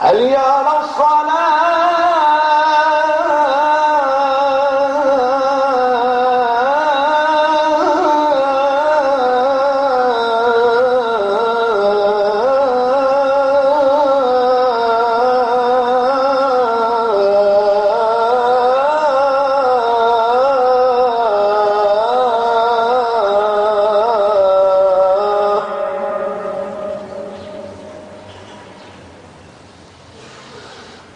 حي على الصلاة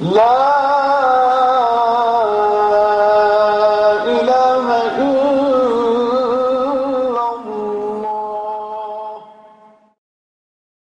لا